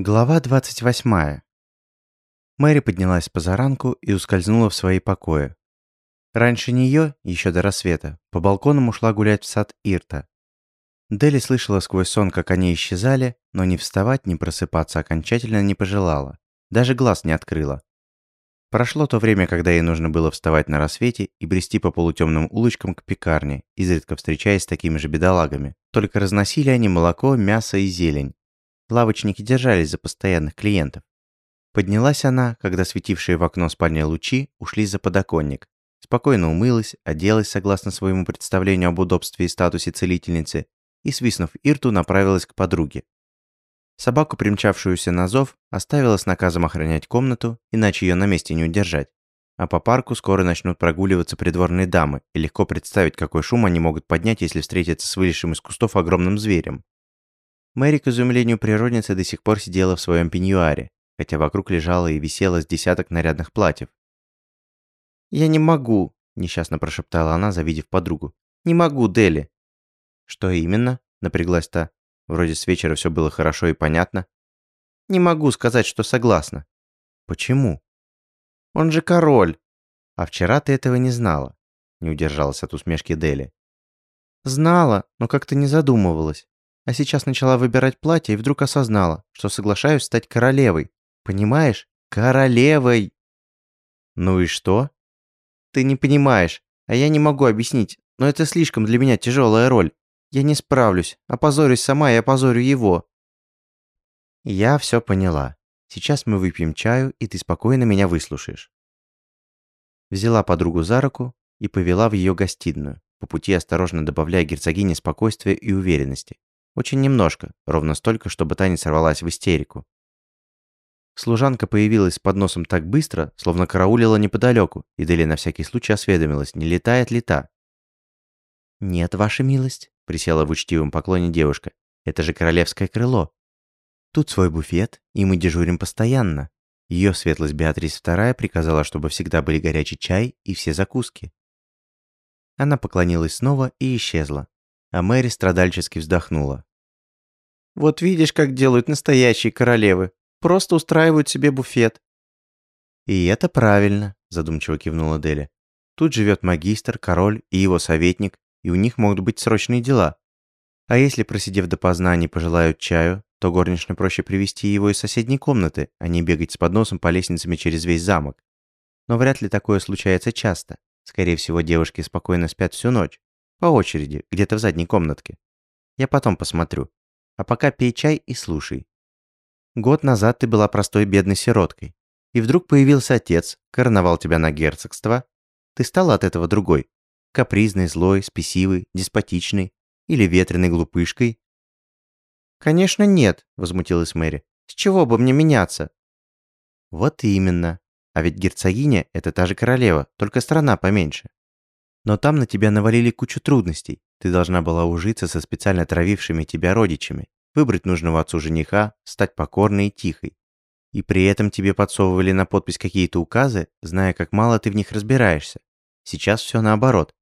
Глава 28. Мэри поднялась с позаранку и ускользнула в свои покои. Раньше нее, еще до рассвета, по балконам ушла гулять в сад Ирта. Дели слышала сквозь сон, как они исчезали, но ни вставать, ни просыпаться окончательно не пожелала. Даже глаз не открыла. Прошло то время, когда ей нужно было вставать на рассвете и брести по полутемным улочкам к пекарне, изредка встречаясь с такими же бедолагами. Только разносили они молоко, мясо и зелень. Лавочники держались за постоянных клиентов. Поднялась она, когда светившие в окно спальни лучи ушли за подоконник. Спокойно умылась, оделась согласно своему представлению об удобстве и статусе целительницы и, свистнув Ирту, направилась к подруге. Собаку, примчавшуюся на зов, оставила с наказом охранять комнату, иначе ее на месте не удержать. А по парку скоро начнут прогуливаться придворные дамы, и легко представить, какой шум они могут поднять, если встретятся с вылезшим из кустов огромным зверем. Мэри, к изумлению природницы, до сих пор сидела в своем пеньюаре, хотя вокруг лежало и висело с десяток нарядных платьев. «Я не могу», – несчастно прошептала она, завидев подругу. «Не могу, Дели». «Что именно?» – напряглась та. Вроде с вечера все было хорошо и понятно. «Не могу сказать, что согласна». «Почему?» «Он же король». «А вчера ты этого не знала», – не удержалась от усмешки Дели. «Знала, но как-то не задумывалась а сейчас начала выбирать платье и вдруг осознала, что соглашаюсь стать королевой. Понимаешь? Королевой! Ну и что? Ты не понимаешь, а я не могу объяснить, но это слишком для меня тяжелая роль. Я не справлюсь, опозорюсь сама и опозорю его. Я все поняла. Сейчас мы выпьем чаю, и ты спокойно меня выслушаешь. Взяла подругу за руку и повела в ее гостиную, по пути осторожно добавляя герцогине спокойствия и уверенности. Очень немножко, ровно столько, чтобы та не сорвалась в истерику. Служанка появилась с подносом так быстро, словно караулила неподалеку, и Дели на всякий случай осведомилась, не летает ли та. «Нет, ваша милость», — присела в учтивом поклоне девушка. «Это же королевское крыло. Тут свой буфет, и мы дежурим постоянно. Ее светлость Беатрис II приказала, чтобы всегда были горячий чай и все закуски». Она поклонилась снова и исчезла, а Мэри страдальчески вздохнула. Вот видишь, как делают настоящие королевы. Просто устраивают себе буфет». «И это правильно», – задумчиво кивнула Деля. «Тут живет магистр, король и его советник, и у них могут быть срочные дела. А если, просидев допоздна, они пожелают чаю, то горничной проще привести его из соседней комнаты, а не бегать с подносом по лестницам через весь замок. Но вряд ли такое случается часто. Скорее всего, девушки спокойно спят всю ночь. По очереди, где-то в задней комнатке. Я потом посмотрю. А пока пей чай и слушай. Год назад ты была простой бедной сироткой. И вдруг появился отец, короновал тебя на герцогство. Ты стала от этого другой. Капризной, злой, спесивой, деспотичной. Или ветреной глупышкой. «Конечно нет», — возмутилась Мэри. «С чего бы мне меняться?» «Вот именно. А ведь герцогиня — это та же королева, только страна поменьше. Но там на тебя навалили кучу трудностей. Ты должна была ужиться со специально травившими тебя родичами, выбрать нужного отцу жениха, стать покорной и тихой. И при этом тебе подсовывали на подпись какие-то указы, зная, как мало ты в них разбираешься. Сейчас все наоборот.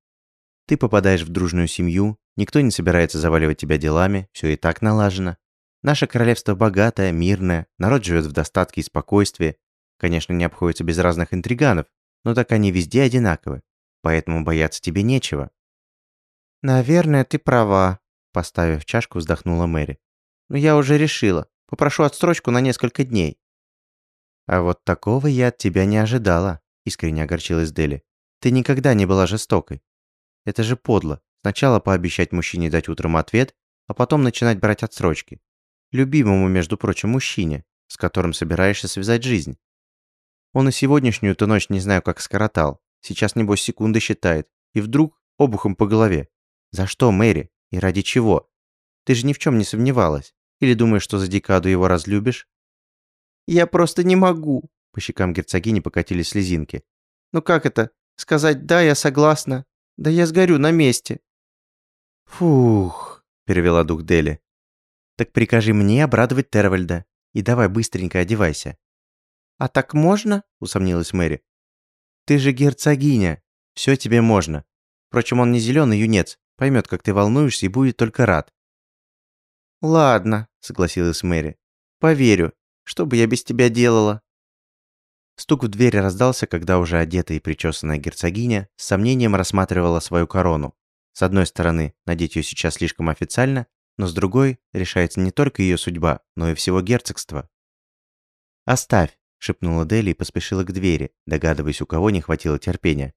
Ты попадаешь в дружную семью, никто не собирается заваливать тебя делами, все и так налажено. Наше королевство богатое, мирное, народ живет в достатке и спокойствии. Конечно, не обходится без разных интриганов, но так они везде одинаковы поэтому бояться тебе нечего». «Наверное, ты права», – поставив чашку, вздохнула Мэри. «Но я уже решила. Попрошу отсрочку на несколько дней». «А вот такого я от тебя не ожидала», – искренне огорчилась Дели. «Ты никогда не была жестокой. Это же подло. Сначала пообещать мужчине дать утром ответ, а потом начинать брать отсрочки. Любимому, между прочим, мужчине, с которым собираешься связать жизнь. Он и сегодняшнюю-то ночь не знаю как скоротал. Сейчас, небось, секунды считает. И вдруг обухом по голове. За что, Мэри? И ради чего? Ты же ни в чем не сомневалась. Или думаешь, что за декаду его разлюбишь? Я просто не могу. По щекам герцогини покатились слезинки. Ну как это? Сказать «да, я согласна». Да я сгорю на месте. Фух, перевела дух Дели. Так прикажи мне обрадовать Тервальда. И давай быстренько одевайся. А так можно? Усомнилась Мэри. Ты же герцогиня. Все тебе можно. Впрочем, он не зеленый юнец. Поймет, как ты волнуешься и будет только рад. Ладно, согласилась Мэри. Поверю. Что бы я без тебя делала?» Стук в дверь раздался, когда уже одетая и причесанная герцогиня с сомнением рассматривала свою корону. С одной стороны, надеть ее сейчас слишком официально, но с другой, решается не только ее судьба, но и всего герцогства. «Оставь», — шепнула Дели и поспешила к двери, догадываясь, у кого не хватило терпения.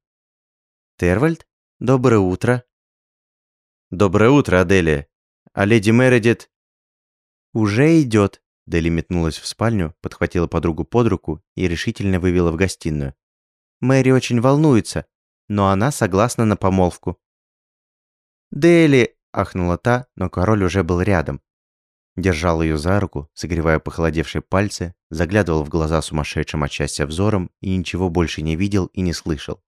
«Тервальд? Доброе утро!» «Доброе утро, Аделия! А леди Мередит...» «Уже идет!» Дели метнулась в спальню, подхватила подругу под руку и решительно вывела в гостиную. «Мэри очень волнуется, но она согласна на помолвку». «Дели!» – ахнула та, но король уже был рядом. Держал ее за руку, согревая похолодевшие пальцы, заглядывал в глаза сумасшедшим от счастья взором и ничего больше не видел и не слышал.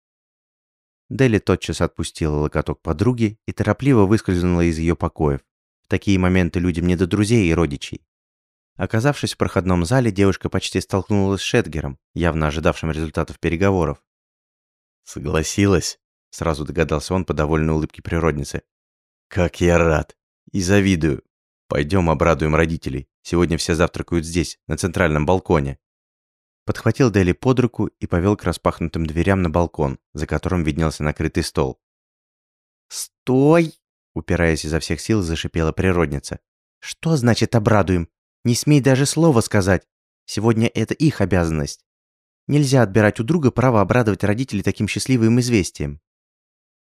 Дели тотчас отпустила локоток подруги и торопливо выскользнула из ее покоев. В такие моменты людям не до друзей и родичей. Оказавшись в проходном зале, девушка почти столкнулась с Шетгером, явно ожидавшим результатов переговоров. «Согласилась?» – сразу догадался он по довольной улыбке природницы. «Как я рад! И завидую! Пойдем обрадуем родителей. Сегодня все завтракают здесь, на центральном балконе». Подхватил Дели под руку и повел к распахнутым дверям на балкон, за которым виднелся накрытый стол. «Стой!» – упираясь изо всех сил, зашипела природница. «Что значит обрадуем? Не смей даже слова сказать. Сегодня это их обязанность. Нельзя отбирать у друга право обрадовать родителей таким счастливым известием.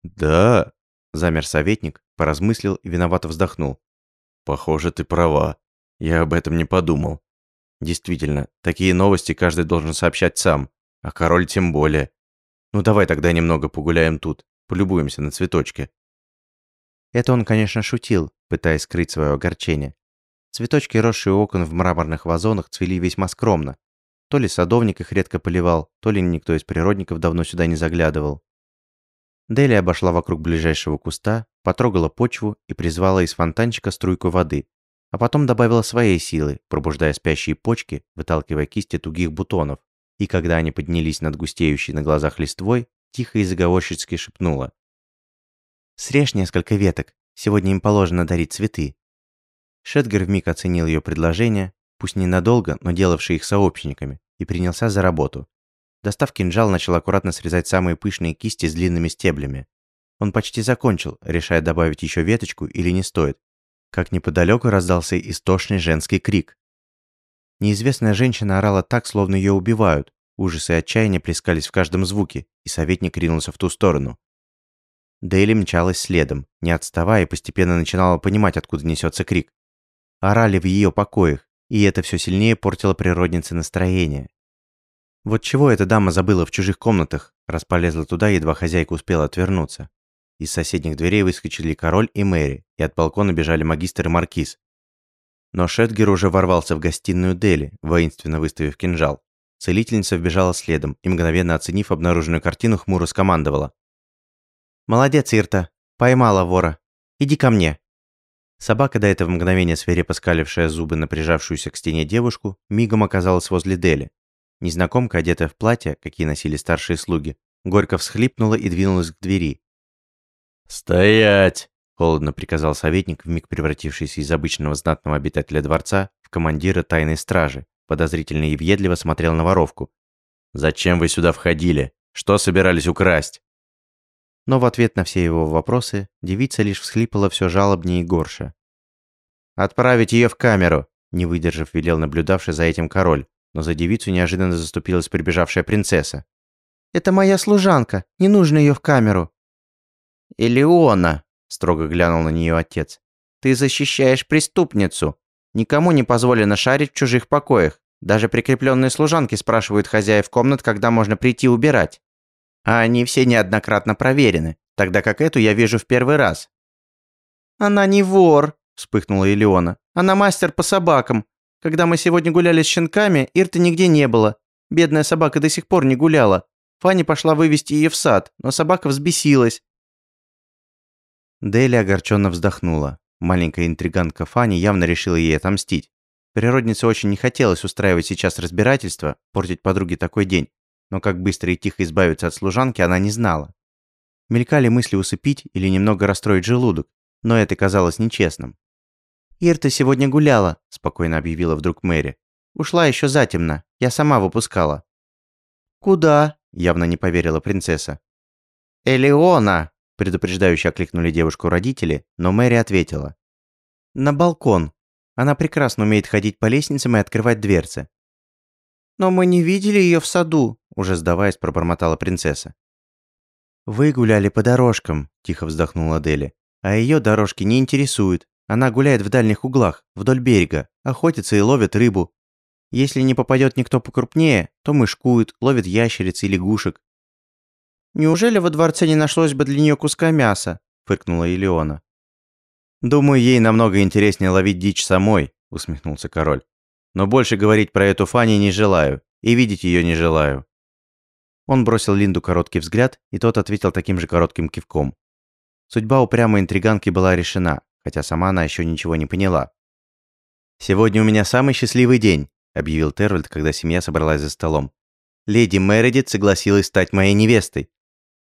Да, замер советник, поразмыслил и виновато вздохнул. Похоже, ты права. Я об этом не подумал. Действительно, такие новости каждый должен сообщать сам, а король тем более. Ну давай тогда немного погуляем тут, полюбуемся на цветочки. Это он, конечно, шутил, пытаясь скрыть свое огорчение. Цветочки, росшие у окон в мраморных вазонах, цвели весьма скромно. То ли садовник их редко поливал, то ли никто из природников давно сюда не заглядывал. Дели обошла вокруг ближайшего куста, потрогала почву и призвала из фонтанчика струйку воды, а потом добавила своей силы, пробуждая спящие почки, выталкивая кисти тугих бутонов, и когда они поднялись над густеющей на глазах листвой, тихо и заговорщицки шепнула. «Срежь несколько веток, сегодня им положено дарить цветы». Шетгер вмиг оценил ее предложение, пусть ненадолго, но делавший их сообщниками, и принялся за работу. Достав кинжал, начал аккуратно срезать самые пышные кисти с длинными стеблями. Он почти закончил, решая добавить еще веточку или не стоит. Как неподалеку раздался истошный женский крик. Неизвестная женщина орала так, словно ее убивают. Ужасы и отчаяние плескались в каждом звуке, и советник ринулся в ту сторону. Дейли мчалась следом, не отставая, и постепенно начинала понимать, откуда несется крик орали в ее покоях, и это все сильнее портило природнице настроение. Вот чего эта дама забыла в чужих комнатах, раз полезла туда, едва хозяйка успела отвернуться. Из соседних дверей выскочили король и Мэри, и от балкона бежали магистр и маркиз. Но Шетгер уже ворвался в гостиную Дели, воинственно выставив кинжал. Целительница вбежала следом и, мгновенно оценив обнаруженную картину, хмуро скомандовала. «Молодец, Ирта! Поймала вора! Иди ко мне!» Собака, до этого мгновения свирепо скалившая зубы на прижавшуюся к стене девушку, мигом оказалась возле Дели. Незнакомка, одетая в платье, какие носили старшие слуги, горько всхлипнула и двинулась к двери. «Стоять!» – холодно приказал советник, вмиг превратившийся из обычного знатного обитателя дворца в командира тайной стражи, подозрительно и въедливо смотрел на воровку. «Зачем вы сюда входили? Что собирались украсть?» Но в ответ на все его вопросы девица лишь всхлипала все жалобнее и горше. «Отправить ее в камеру!» Не выдержав, велел наблюдавший за этим король, но за девицу неожиданно заступилась прибежавшая принцесса. «Это моя служанка, не нужно ее в камеру!» «Элеона!» – строго глянул на нее отец. «Ты защищаешь преступницу! Никому не позволено шарить в чужих покоях. Даже прикрепленные служанки спрашивают хозяев комнат, когда можно прийти убирать а они все неоднократно проверены, тогда как эту я вижу в первый раз». «Она не вор», – вспыхнула Элеона. «Она мастер по собакам. Когда мы сегодня гуляли с щенками, Ирты нигде не было. Бедная собака до сих пор не гуляла. Фанни пошла вывести ее в сад, но собака взбесилась». Дели огорченно вздохнула. Маленькая интриганка Фанни явно решила ей отомстить. Природнице очень не хотелось устраивать сейчас разбирательство, портить подруге такой день, но как быстро и тихо избавиться от служанки она не знала. Мелькали мысли усыпить или немного расстроить желудок, но это казалось нечестным. «Ирта сегодня гуляла», – спокойно объявила вдруг Мэри. Ушла еще затемно. Я сама выпускала». «Куда?» – явно не поверила принцесса. «Элеона!» – предупреждающе окликнули девушку родители, но Мэри ответила. «На балкон. Она прекрасно умеет ходить по лестницам и открывать дверцы». «Но мы не видели ее в саду», – уже сдаваясь, пробормотала принцесса. «Вы гуляли по дорожкам», – тихо вздохнула Дели. «А ее дорожки не интересуют. Она гуляет в дальних углах, вдоль берега, охотится и ловит рыбу. Если не попадет никто покрупнее, то мышкует, ловит ящериц и лягушек. «Неужели во дворце не нашлось бы для нее куска мяса?» – фыркнула Елеона. «Думаю, ей намного интереснее ловить дичь самой», – усмехнулся король. «Но больше говорить про эту Фанни не желаю, и видеть ее не желаю». Он бросил Линду короткий взгляд, и тот ответил таким же коротким кивком. Судьба упрямой интриганки была решена, хотя сама она еще ничего не поняла. «Сегодня у меня самый счастливый день», — объявил Тервальд, когда семья собралась за столом. «Леди Мередит согласилась стать моей невестой.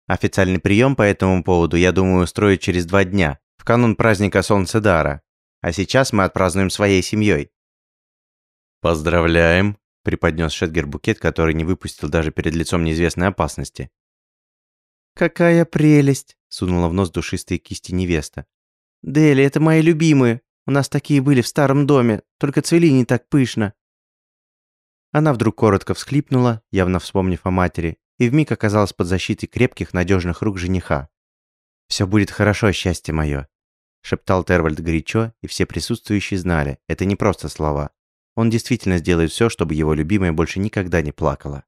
Официальный прием по этому поводу я думаю устроить через два дня, в канун праздника Солнца Дара. А сейчас мы отпразднуем своей семьей». «Поздравляем», — преподнес Шетгер букет, который не выпустил даже перед лицом неизвестной опасности. «Какая прелесть!» — сунула в нос душистые кисти невеста. «Дели, это мои любимые. У нас такие были в старом доме, только цвели не так пышно». Она вдруг коротко всхлипнула, явно вспомнив о матери, и вмиг оказалась под защитой крепких, надежных рук жениха. «Все будет хорошо, счастье мое», — шептал Тервальд горячо, и все присутствующие знали, это не просто слова. Он действительно сделает все, чтобы его любимая больше никогда не плакала.